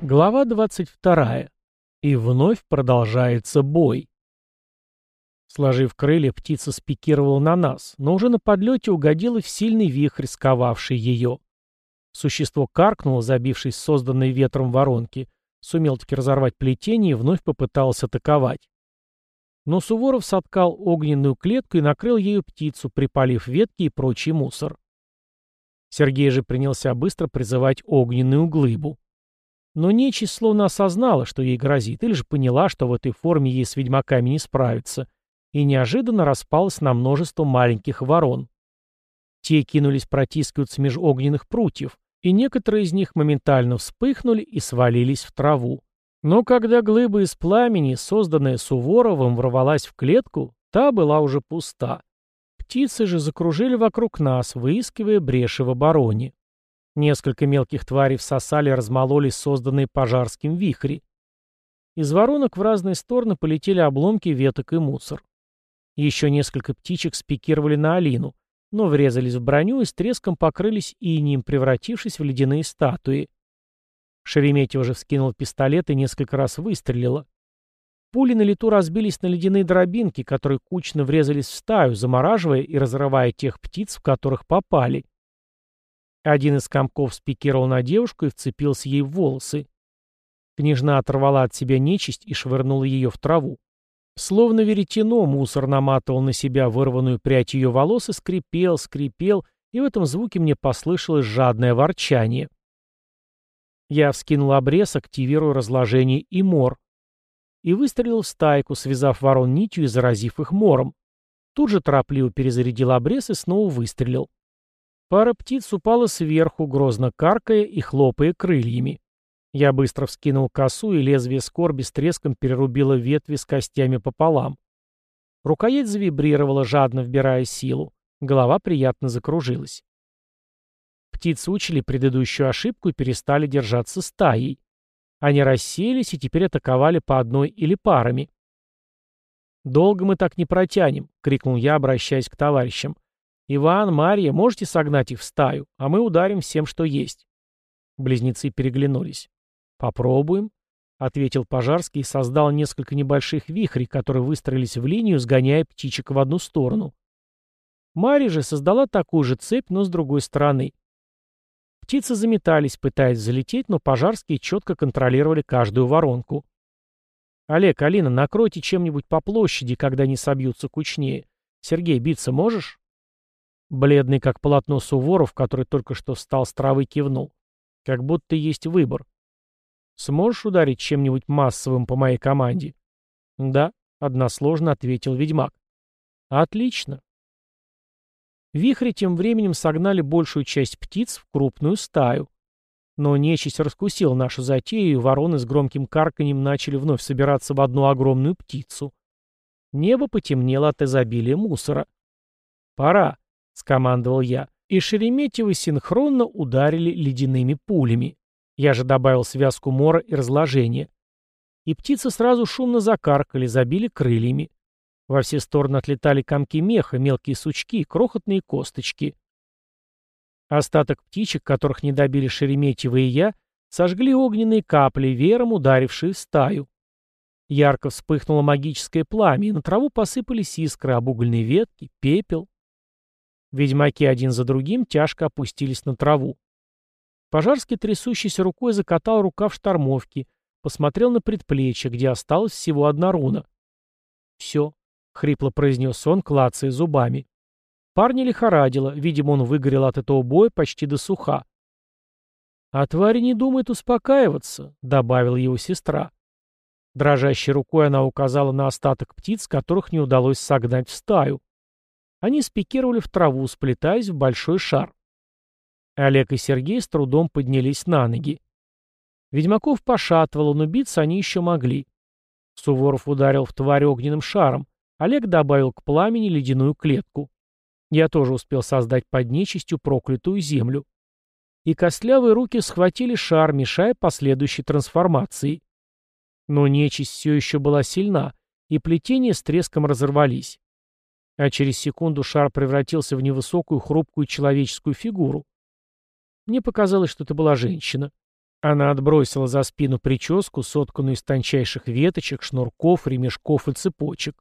Глава 22. И вновь продолжается бой. Сложив крылья, птица спикировала на нас, но уже на подлете угодила в сильный вихрь, сковавший ее. Существо каркнуло, забившись созданной ветром воронки, сумел таки разорвать плетение и вновь попыталось атаковать. Но Суворов соткал огненную клетку и накрыл ею птицу, припалив ветки и прочий мусор. Сергей же принялся быстро призывать огненную глыбу. Но нечисть словно осознала, что ей грозит, или же поняла, что в этой форме ей с ведьмаками не справиться, и неожиданно распалась на множество маленьких ворон. Те кинулись протискиваться меж огненных прутьев, и некоторые из них моментально вспыхнули и свалились в траву. Но когда глыба из пламени, созданная Суворовым, ворвалась в клетку, та была уже пуста. Птицы же закружили вокруг нас, выискивая бреши в обороне. Несколько мелких тварей всосали и размололи созданные пожарским вихри. Из воронок в разные стороны полетели обломки веток и мусор. Еще несколько птичек спикировали на Алину, но врезались в броню и с треском покрылись инием, превратившись в ледяные статуи. Шереметьева же вскинул пистолет и несколько раз выстрелила. Пули на лету разбились на ледяные дробинки, которые кучно врезались в стаю, замораживая и разрывая тех птиц, в которых попали. Один из комков спикировал на девушку и вцепился ей в волосы. Княжна оторвала от себя нечисть и швырнула ее в траву. Словно веретено мусор наматывал на себя вырванную прядь ее волос и скрипел, скрипел, и в этом звуке мне послышалось жадное ворчание. Я вскинул обрез, активируя разложение и мор. И выстрелил в стайку, связав ворон нитью и заразив их мором. Тут же торопливо перезарядил обрез и снова выстрелил. Пара птиц упала сверху, грозно каркая и хлопая крыльями. Я быстро вскинул косу, и лезвие скорби с треском перерубило ветви с костями пополам. Рукоять завибрировала, жадно вбирая силу. Голова приятно закружилась. Птицы учили предыдущую ошибку и перестали держаться стаей. Они рассеялись и теперь атаковали по одной или парами. «Долго мы так не протянем», — крикнул я, обращаясь к товарищам. «Иван, Марья, можете согнать их в стаю, а мы ударим всем, что есть». Близнецы переглянулись. «Попробуем», — ответил Пожарский и создал несколько небольших вихрей, которые выстроились в линию, сгоняя птичек в одну сторону. Марья же создала такую же цепь, но с другой стороны. Птицы заметались, пытаясь залететь, но пожарские четко контролировали каждую воронку. «Олег, Алина, накройте чем-нибудь по площади, когда они собьются кучнее. Сергей, биться можешь?» Бледный, как полотно Суворов, который только что встал с травы, кивнул. Как будто есть выбор. Сможешь ударить чем-нибудь массовым по моей команде? Да, односложно ответил ведьмак. Отлично. Вихри тем временем согнали большую часть птиц в крупную стаю. Но нечисть раскусила нашу затею, и вороны с громким карканьем начали вновь собираться в одну огромную птицу. Небо потемнело от изобилия мусора. «Пора», — скомандовал я, и Шереметьевы синхронно ударили ледяными пулями. Я же добавил связку мора и разложения. И птицы сразу шумно закаркали, забили крыльями. Во все стороны отлетали комки меха, мелкие сучки, крохотные косточки. Остаток птичек, которых не добили Шереметьева и я, сожгли огненные капли, веером ударившие в стаю. Ярко вспыхнуло магическое пламя, и на траву посыпались искры, обугольные ветки, пепел. Ведьмаки один за другим тяжко опустились на траву. Пожарский трясущейся рукой закатал рукав штормовки, посмотрел на предплечье, где осталась всего одна руна. «Все», — хрипло произнес он, клацая зубами. Парня лихорадило, видимо, он выгорел от этого боя почти до суха. «А твари не думает успокаиваться», — добавила его сестра. Дрожащей рукой она указала на остаток птиц, которых не удалось согнать в стаю. Они спикировали в траву, сплетаясь в большой шар. Олег и Сергей с трудом поднялись на ноги. Ведьмаков пошатывало, но биться они еще могли. Суворов ударил в тварь огненным шаром. Олег добавил к пламени ледяную клетку. Я тоже успел создать под нечистью проклятую землю. И костлявые руки схватили шар, мешая последующей трансформации. Но нечисть все еще была сильна, и плетения с треском разорвались а через секунду шар превратился в невысокую хрупкую человеческую фигуру. Мне показалось, что это была женщина. Она отбросила за спину прическу, сотканную из тончайших веточек, шнурков, ремешков и цепочек.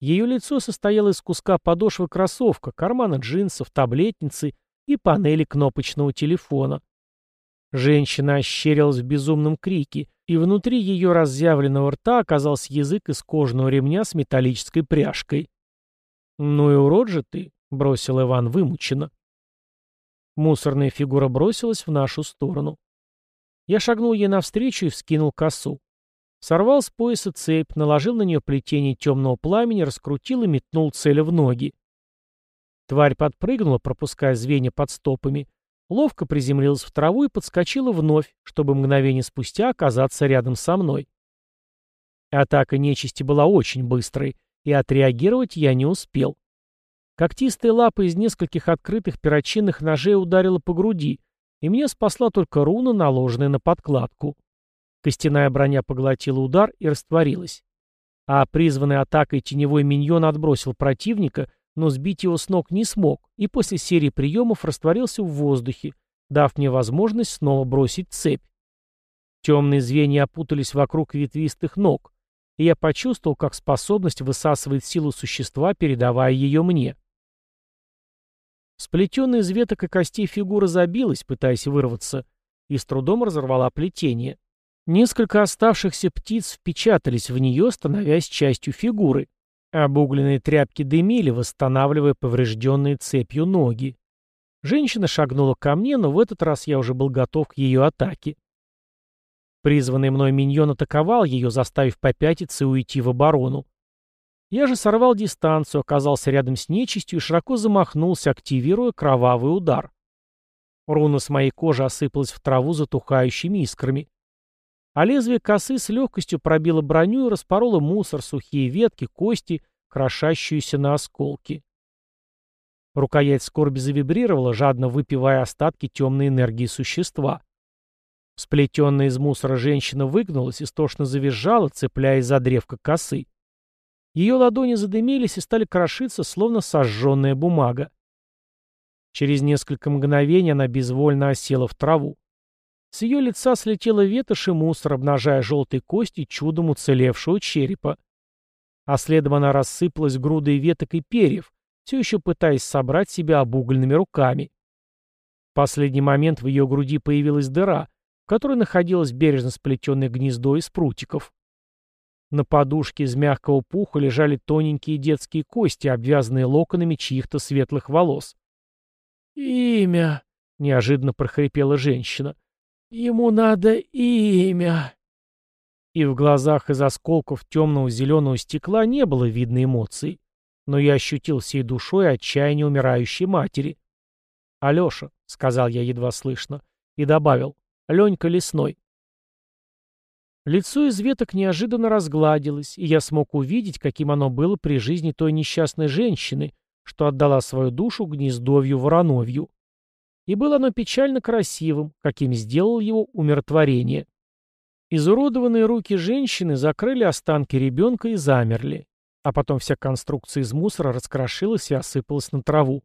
Ее лицо состояло из куска подошвы кроссовка, кармана джинсов, таблетницы и панели кнопочного телефона. Женщина ощерилась в безумном крике, и внутри ее разъявленного рта оказался язык из кожаного ремня с металлической пряжкой. «Ну и урод же ты», — бросил Иван вымученно. Мусорная фигура бросилась в нашу сторону. Я шагнул ей навстречу и вскинул косу. Сорвал с пояса цепь, наложил на нее плетение темного пламени, раскрутил и метнул цель в ноги. Тварь подпрыгнула, пропуская звенья под стопами, ловко приземлилась в траву и подскочила вновь, чтобы мгновение спустя оказаться рядом со мной. Атака нечисти была очень быстрой, и отреагировать я не успел. Когтистая лапа из нескольких открытых перочинных ножей ударила по груди, и меня спасла только руна, наложенная на подкладку. Костяная броня поглотила удар и растворилась. А призванный атакой теневой миньон отбросил противника, но сбить его с ног не смог, и после серии приемов растворился в воздухе, дав мне возможность снова бросить цепь. Темные звенья опутались вокруг ветвистых ног, и я почувствовал, как способность высасывает силу существа, передавая ее мне. Сплетенная из веток и костей фигура забилась, пытаясь вырваться, и с трудом разорвала плетение. Несколько оставшихся птиц впечатались в нее, становясь частью фигуры. Обугленные тряпки дымили, восстанавливая поврежденные цепью ноги. Женщина шагнула ко мне, но в этот раз я уже был готов к ее атаке. Призванный мной миньон атаковал ее, заставив попятиться и уйти в оборону. Я же сорвал дистанцию, оказался рядом с нечистью и широко замахнулся, активируя кровавый удар. Руна с моей кожи осыпалась в траву затухающими искрами. А лезвие косы с легкостью пробило броню и распороло мусор, сухие ветки, кости, крошащиеся на осколки. Рукоять скорби завибрировала, жадно выпивая остатки темной энергии существа. Сплетенная из мусора женщина выгнулась, истошно завизжала, цепляясь за древко косы. Ее ладони задымились и стали крошиться, словно сожженная бумага. Через несколько мгновений она безвольно осела в траву. С ее лица слетела ветошь и мусор, обнажая желтые кости чудом уцелевшего черепа. А следом она рассыпалась грудой веток и перьев, все еще пытаясь собрать себя обугленными руками. В последний момент в ее груди появилась дыра, которой находилось бережно сплетенное гнездо из прутиков. На подушке из мягкого пуха лежали тоненькие детские кости, обвязанные локонами чьих-то светлых волос. «Имя!» — неожиданно прохрипела женщина. «Ему надо имя!» И в глазах из осколков темного зеленого стекла не было видно эмоций, но я ощутил всей душой отчаяние умирающей матери. «Алеша», — сказал я едва слышно, и добавил, — «Ленька лесной». Лицо из веток неожиданно разгладилось, и я смог увидеть, каким оно было при жизни той несчастной женщины, что отдала свою душу гнездовью вороновью. И было оно печально красивым, каким сделал его умиротворение. Изуродованные руки женщины закрыли останки ребенка и замерли, а потом вся конструкция из мусора раскрошилась и осыпалась на траву.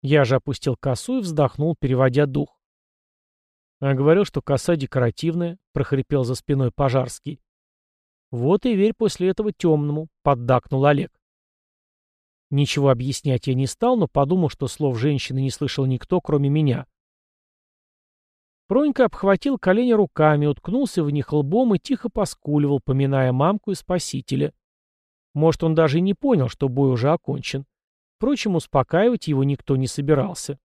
Я же опустил косу и вздохнул, переводя дух. А говорил, что коса декоративная, прохрипел за спиной Пожарский. Вот и верь после этого темному, поддакнул Олег. Ничего объяснять я не стал, но подумал, что слов женщины не слышал никто, кроме меня. Пронька обхватил колени руками, уткнулся в них лбом и тихо поскуливал, поминая мамку и спасителя. Может, он даже и не понял, что бой уже окончен. Впрочем, успокаивать его никто не собирался.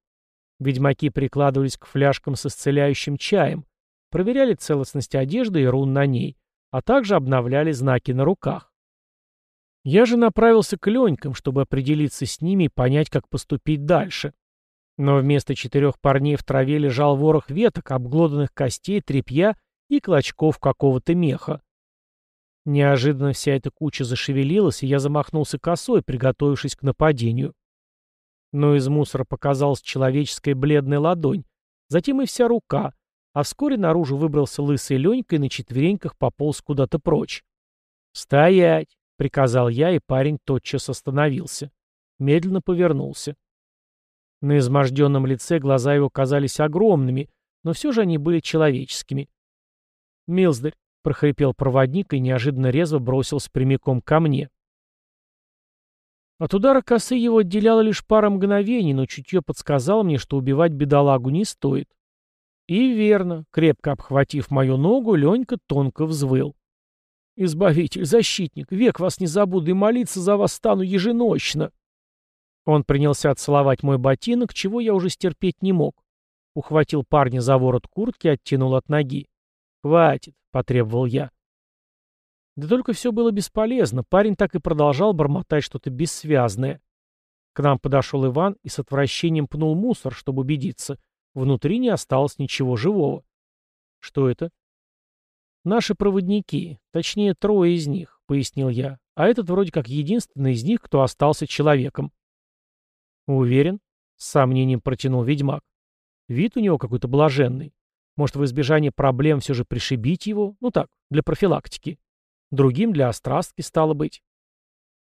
Ведьмаки прикладывались к фляжкам с исцеляющим чаем, проверяли целостность одежды и рун на ней, а также обновляли знаки на руках. Я же направился к Ленькам, чтобы определиться с ними и понять, как поступить дальше. Но вместо четырех парней в траве лежал ворох веток, обглоданных костей, тряпья и клочков какого-то меха. Неожиданно вся эта куча зашевелилась, и я замахнулся косой, приготовившись к нападению. Но из мусора показалась человеческая бледная ладонь, затем и вся рука, а вскоре наружу выбрался лысый Ленька и на четвереньках пополз куда-то прочь. «Стоять!» — приказал я, и парень тотчас остановился. Медленно повернулся. На изможденном лице глаза его казались огромными, но все же они были человеческими. «Милздарь», — прохрипел проводник и неожиданно резво бросился прямиком ко мне. От удара косы его отделяло лишь пара мгновений, но чутье подсказало мне, что убивать бедолагу не стоит. И верно, крепко обхватив мою ногу, Ленька тонко взвыл. «Избавитель, защитник, век вас не забуду и молиться за вас стану еженочно!» Он принялся целовать мой ботинок, чего я уже стерпеть не мог. Ухватил парня за ворот куртки, оттянул от ноги. «Хватит», — потребовал я. Да только все было бесполезно, парень так и продолжал бормотать что-то бессвязное. К нам подошел Иван и с отвращением пнул мусор, чтобы убедиться. Внутри не осталось ничего живого. Что это? Наши проводники, точнее трое из них, пояснил я, а этот вроде как единственный из них, кто остался человеком. Уверен? С сомнением протянул ведьмак. Вид у него какой-то блаженный. Может, в избежание проблем все же пришибить его? Ну так, для профилактики. Другим для острастки стало быть.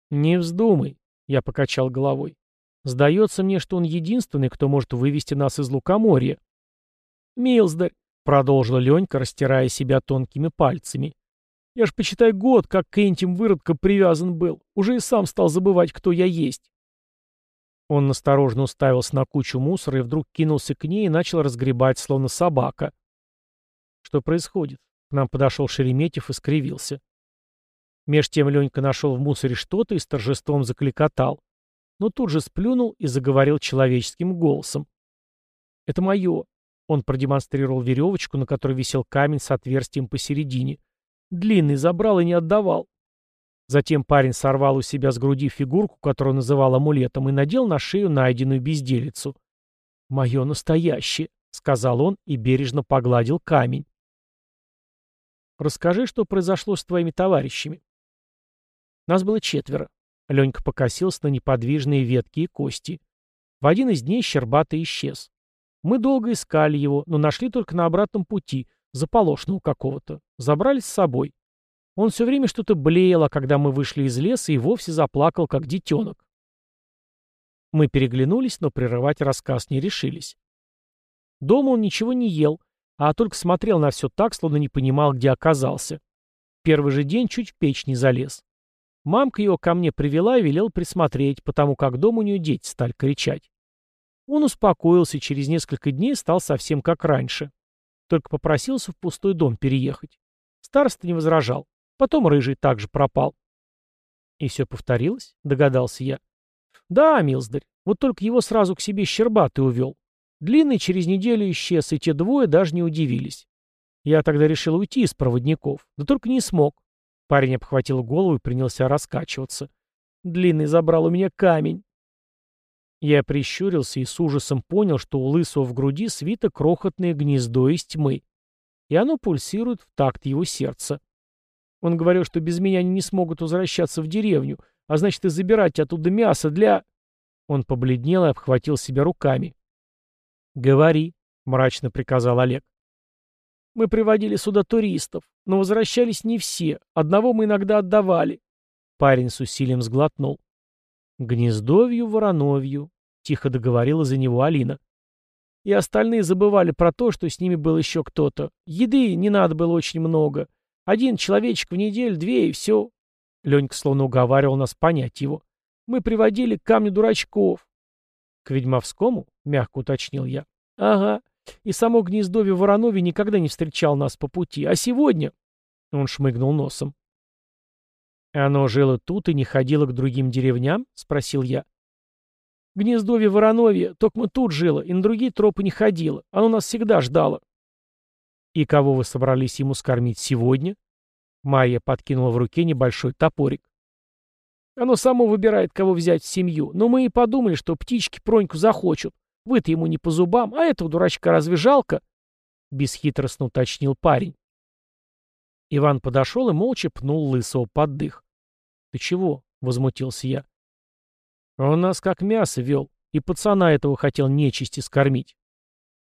Не вздумай, я покачал головой. Сдается мне, что он единственный, кто может вывести нас из лукоморья. Милздарь, продолжила Ленька, растирая себя тонкими пальцами. Я ж, почитай, год, как к этим выродка привязан был. Уже и сам стал забывать, кто я есть. Он осторожно уставился на кучу мусора и вдруг кинулся к ней и начал разгребать, словно собака. Что происходит? К нам подошел Шереметьев и скривился. Меж тем Ленька нашел в мусоре что-то и с торжеством закликотал. Но тут же сплюнул и заговорил человеческим голосом. «Это мое». Он продемонстрировал веревочку, на которой висел камень с отверстием посередине. Длинный забрал и не отдавал. Затем парень сорвал у себя с груди фигурку, которую называл амулетом, и надел на шею найденную безделицу. «Мое настоящее», — сказал он и бережно погладил камень. «Расскажи, что произошло с твоими товарищами». Нас было четверо. Ленька покосился на неподвижные ветки и кости. В один из дней Щербатый исчез. Мы долго искали его, но нашли только на обратном пути, заполошного какого-то. Забрали с собой. Он все время что-то блеял, а когда мы вышли из леса, и вовсе заплакал, как детенок. Мы переглянулись, но прерывать рассказ не решились. Дома он ничего не ел, а только смотрел на все так, словно не понимал, где оказался. Первый же день чуть в печь не залез. Мамка его ко мне привела и велела присмотреть, потому как дома у нее дети стали кричать. Он успокоился и через несколько дней стал совсем как раньше. Только попросился в пустой дом переехать. Староста не возражал. Потом рыжий также пропал. И все повторилось, догадался я. Да, милздарь, вот только его сразу к себе щербатый увел. Длинный через неделю исчез, и те двое даже не удивились. Я тогда решил уйти из проводников, да только не смог. Парень обхватил голову и принялся раскачиваться. Длинный забрал у меня камень. Я прищурился и с ужасом понял, что у лысого в груди свито крохотное гнездо из тьмы, и оно пульсирует в такт его сердца. Он говорил, что без меня они не смогут возвращаться в деревню, а значит и забирать оттуда мясо для... Он побледнел и обхватил себя руками. «Говори», — мрачно приказал Олег. «Мы приводили сюда туристов, но возвращались не все. Одного мы иногда отдавали». Парень с усилием сглотнул. «Гнездовью, вороновью», — тихо договорила за него Алина. И остальные забывали про то, что с ними был еще кто-то. Еды не надо было очень много. Один человечек в неделю, две и все. Ленька словно уговаривал нас понять его. Мы приводили к камню дурачков. К Ведьмовскому? Мягко уточнил я. Ага. И само гнездовье Воронове никогда не встречал нас по пути. А сегодня... Он шмыгнул носом. «Оно жило тут и не ходило к другим деревням?» — спросил я. «Гнездовье Вороновье, только мы тут жило, и на другие тропы не ходило. Оно нас всегда ждало». «И кого вы собрались ему скормить сегодня?» Майя подкинула в руке небольшой топорик. «Оно само выбирает, кого взять в семью, но мы и подумали, что птички Проньку захочут. Вы-то ему не по зубам, а этого дурачка разве жалко?» Бесхитростно уточнил парень. Иван подошел и молча пнул лысого под дых. «Ты чего?» — возмутился я. «Он нас как мясо вел, и пацана этого хотел нечисти скормить».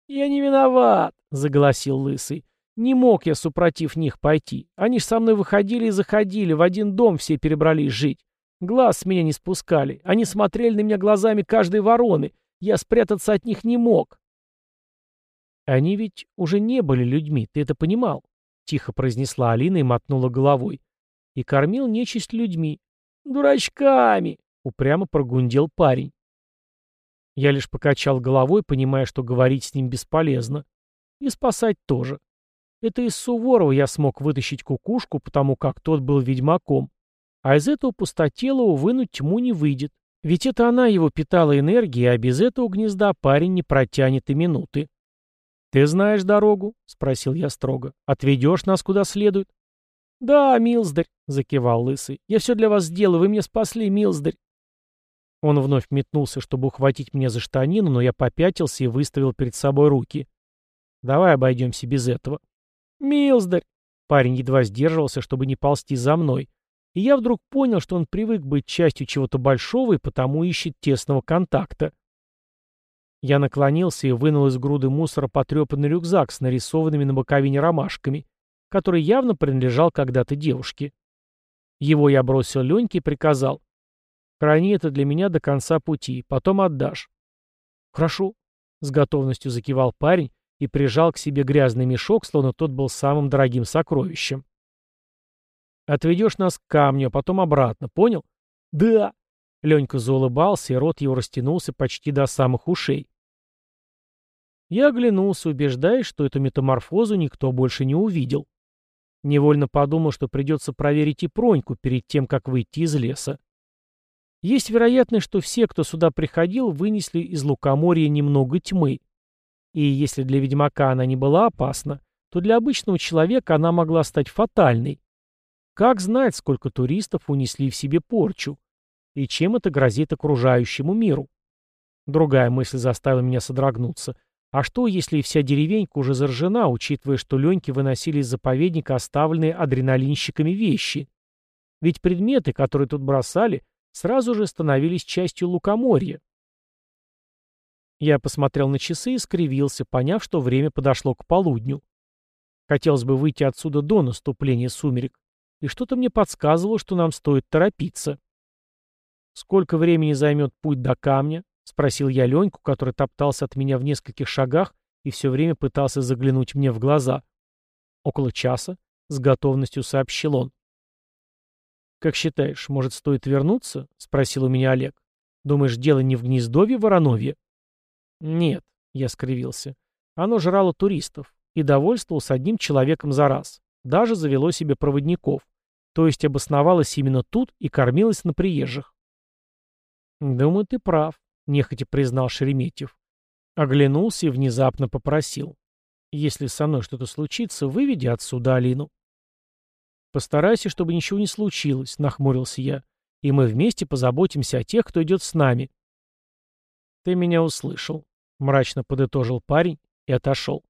«Я не виноват», — заголосил Лысый. «Не мог я, супротив них, пойти. Они ж со мной выходили и заходили, в один дом все перебрались жить. Глаз с меня не спускали. Они смотрели на меня глазами каждой вороны. Я спрятаться от них не мог». Они ведь уже не были людьми, ты это понимал? Тихо произнесла Алина и мотнула головой. И кормил нечисть людьми. Дурачками! Упрямо прогундел парень. Я лишь покачал головой, понимая, что говорить с ним бесполезно. И спасать тоже. Это из Суворова я смог вытащить кукушку, потому как тот был ведьмаком. А из этого пустотелого вынуть тьму не выйдет. Ведь это она его питала энергией, а без этого гнезда парень не протянет и минуты. «Ты знаешь дорогу?» — спросил я строго. «Отведешь нас куда следует?» «Да, Милздарь», — закивал Лысый. «Я все для вас сделаю, вы меня спасли, Милздарь». Он вновь метнулся, чтобы ухватить меня за штанину, но я попятился и выставил перед собой руки. «Давай обойдемся без этого». «Милздарь!» Парень едва сдерживался, чтобы не ползти за мной. И я вдруг понял, что он привык быть частью чего-то большого и потому ищет тесного контакта. Я наклонился и вынул из груды мусора потрепанный рюкзак с нарисованными на боковине ромашками, который явно принадлежал когда-то девушке. Его я бросил Леньке и приказал. Храни это для меня до конца пути, потом отдашь. Хорошо, с готовностью закивал парень и прижал к себе грязный мешок, словно тот был самым дорогим сокровищем. Отведешь нас к камню, а потом обратно, понял? Да. Ленька заулыбался, и рот его растянулся почти до самых ушей. Я оглянулся, убеждаясь, что эту метаморфозу никто больше не увидел. Невольно подумал, что придется проверить и Проньку перед тем, как выйти из леса. Есть вероятность, что все, кто сюда приходил, вынесли из лукоморья немного тьмы. И если для ведьмака она не была опасна, то для обычного человека она могла стать фатальной. Как знать, сколько туристов унесли в себе порчу? И чем это грозит окружающему миру? Другая мысль заставила меня содрогнуться. А что, если вся деревенька уже заражена, учитывая, что Леньки выносили из заповедника оставленные адреналинщиками вещи? Ведь предметы, которые тут бросали, сразу же становились частью лукоморья. Я посмотрел на часы и скривился, поняв, что время подошло к полудню. Хотелось бы выйти отсюда до наступления сумерек, и что-то мне подсказывало, что нам стоит торопиться. «Сколько времени займет путь до камня?» — спросил я Леньку, который топтался от меня в нескольких шагах и все время пытался заглянуть мне в глаза. «Около часа», — с готовностью сообщил он. «Как считаешь, может, стоит вернуться?» — спросил у меня Олег. «Думаешь, дело не в гнездовье Вороновье?» «Нет», — я скривился. «Оно жрало туристов и довольствовалось одним человеком за раз. Даже завело себе проводников. То есть обосновалось именно тут и кормилось на приезжих». «Думаю, ты прав», — нехотя признал Шереметьев. Оглянулся и внезапно попросил. «Если со мной что-то случится, выведи отсюда Алину». «Постарайся, чтобы ничего не случилось», — нахмурился я. «И мы вместе позаботимся о тех, кто идет с нами». «Ты меня услышал», — мрачно подытожил парень и отошел.